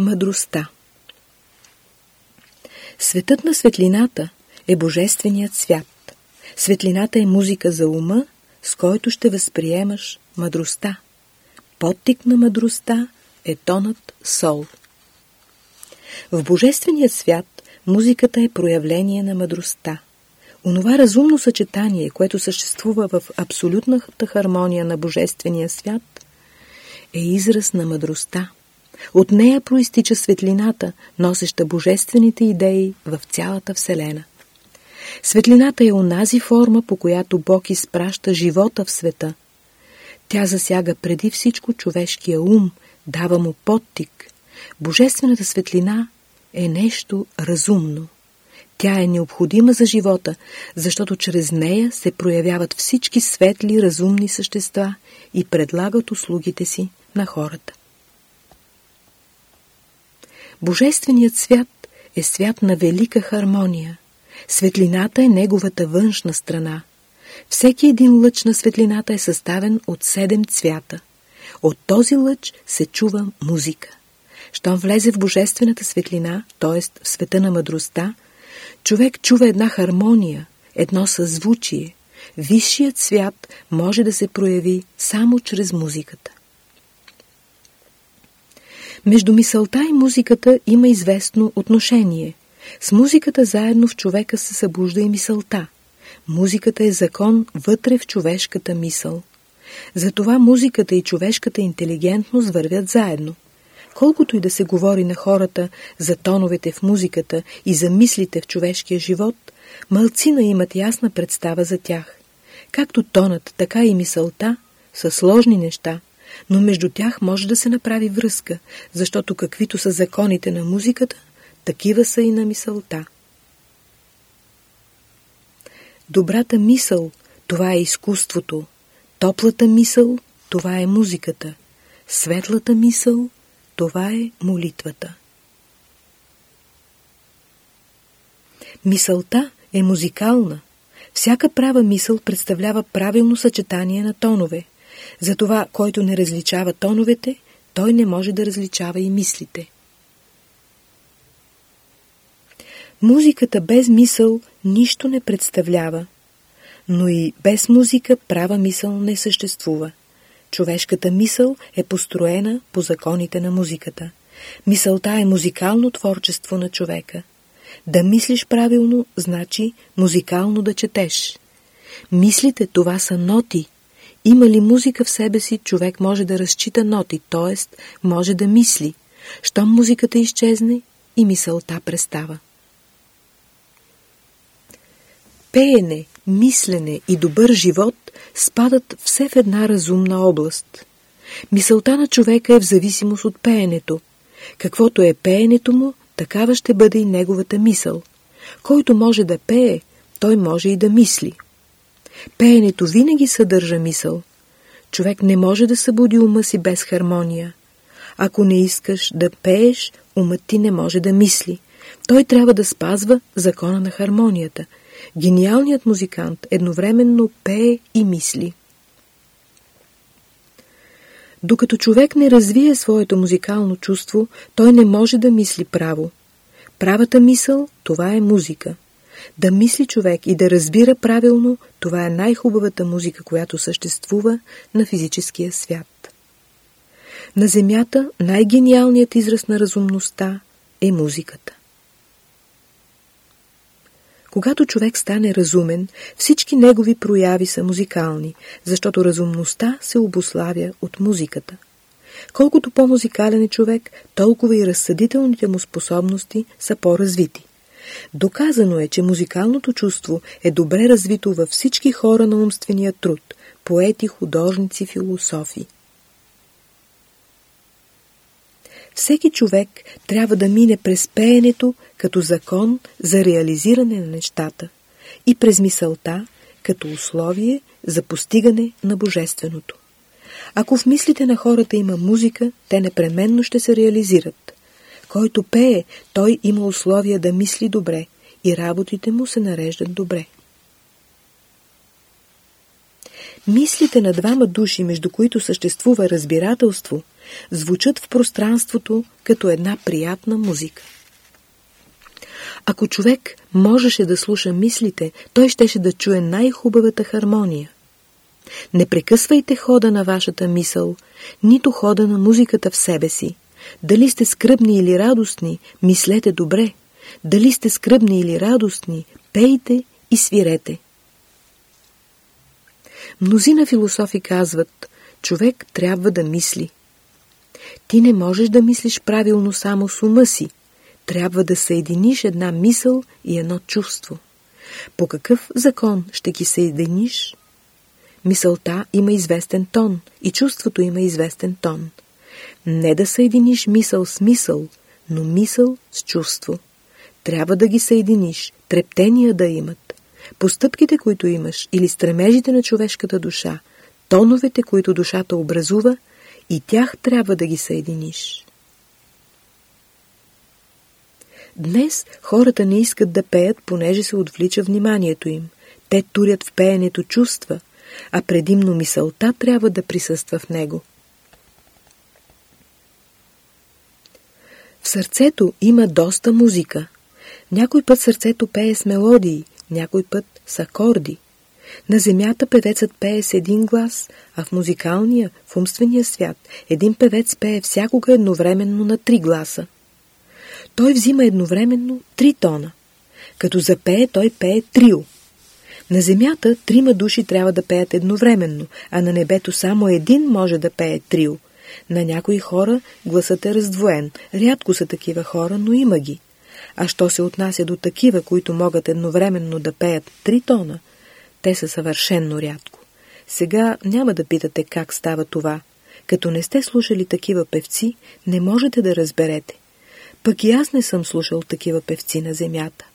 Мъдростта Светът на светлината е Божественият свят. Светлината е музика за ума, с който ще възприемаш мъдростта. Подтик на мъдростта е тонът сол. В Божественият свят музиката е проявление на мъдростта. Онова разумно съчетание, което съществува в абсолютната хармония на Божествения свят, е израз на мъдростта. От нея проистича светлината, носеща божествените идеи в цялата Вселена. Светлината е онази форма, по която Бог изпраща живота в света. Тя засяга преди всичко човешкия ум, дава му подтик. Божествената светлина е нещо разумно. Тя е необходима за живота, защото чрез нея се проявяват всички светли, разумни същества и предлагат услугите си на хората. Божественият свят е свят на велика хармония. Светлината е неговата външна страна. Всеки един лъч на светлината е съставен от седем цвята. От този лъч се чува музика. Щом влезе в божествената светлина, т.е. в света на мъдростта, човек чува една хармония, едно съзвучие. Висшият свят може да се прояви само чрез музиката. Между мисълта и музиката има известно отношение. С музиката заедно в човека се събужда и мисълта. Музиката е закон вътре в човешката мисъл. Затова музиката и човешката интелигентност вървят заедно. Колкото и да се говори на хората за тоновете в музиката и за мислите в човешкия живот, мълцина имат ясна представа за тях. Както тонът, така и мисълта са сложни неща, но между тях може да се направи връзка, защото каквито са законите на музиката, такива са и на мисълта. Добрата мисъл – това е изкуството. Топлата мисъл – това е музиката. Светлата мисъл – това е молитвата. Мисълта е музикална. Всяка права мисъл представлява правилно съчетание на тонове. Затова, който не различава тоновете, той не може да различава и мислите. Музиката без мисъл нищо не представлява, но и без музика права мисъл не съществува. Човешката мисъл е построена по законите на музиката. Мисълта е музикално творчество на човека. Да мислиш правилно, значи музикално да четеш. Мислите това са ноти. Има ли музика в себе си, човек може да разчита ноти, т.е. може да мисли. Щом музиката изчезне и мисълта престава. Пеене, мислене и добър живот спадат все в една разумна област. Мисълта на човека е в зависимост от пеенето. Каквото е пеенето му, такава ще бъде и неговата мисъл. Който може да пее, той може и да мисли. Пеенето винаги съдържа мисъл. Човек не може да събуди ума си без хармония. Ако не искаш да пееш, умът ти не може да мисли. Той трябва да спазва закона на хармонията – Гениалният музикант едновременно пее и мисли. Докато човек не развие своето музикално чувство, той не може да мисли право. Правата мисъл – това е музика. Да мисли човек и да разбира правилно – това е най-хубавата музика, която съществува на физическия свят. На Земята най-гениалният израз на разумността е музиката. Когато човек стане разумен, всички негови прояви са музикални, защото разумността се обославя от музиката. Колкото по-музикален е човек, толкова и разсъдителните му способности са по-развити. Доказано е, че музикалното чувство е добре развито във всички хора на умствения труд – поети, художници, философи. Всеки човек трябва да мине през пеенето като закон за реализиране на нещата и през мисълта като условие за постигане на божественото. Ако в мислите на хората има музика, те непременно ще се реализират. Който пее, той има условия да мисли добре и работите му се нареждат добре. Мислите на двама души, между които съществува разбирателство, звучат в пространството като една приятна музика. Ако човек можеше да слуша мислите, той щеше да чуе най-хубавата хармония. Не прекъсвайте хода на вашата мисъл, нито хода на музиката в себе си. Дали сте скръбни или радостни, мислете добре. Дали сте скръбни или радостни, пейте и свирете. Мнозина философи казват, човек трябва да мисли. Ти не можеш да мислиш правилно само с ума си. Трябва да съединиш една мисъл и едно чувство. По какъв закон ще ги съединиш? Мисълта има известен тон и чувството има известен тон. Не да съединиш мисъл с мисъл, но мисъл с чувство. Трябва да ги съединиш, трептения да имат. Постъпките, които имаш, или стремежите на човешката душа, тоновете, които душата образува, и тях трябва да ги съединиш. Днес хората не искат да пеят, понеже се отвлича вниманието им. Те турят в пеенето чувства, а предимно мисълта трябва да присъства в него. В сърцето има доста музика. Някой път сърцето пее с мелодии, някой път с акорди. На земята певецът пее с един глас, а в музикалния, в умствения свят, един певец пее всякога едновременно на три гласа. Той взима едновременно три тона. Като запее, той пее трио. На земята трима души трябва да пеят едновременно, а на небето само един може да пее трио. На някои хора гласът е раздвоен. Рядко са такива хора, но има ги. А що се отнася до такива, които могат едновременно да пеят три тона, те са съвършенно рядко. Сега няма да питате как става това. Като не сте слушали такива певци, не можете да разберете. Пък и аз не съм слушал такива певци на земята.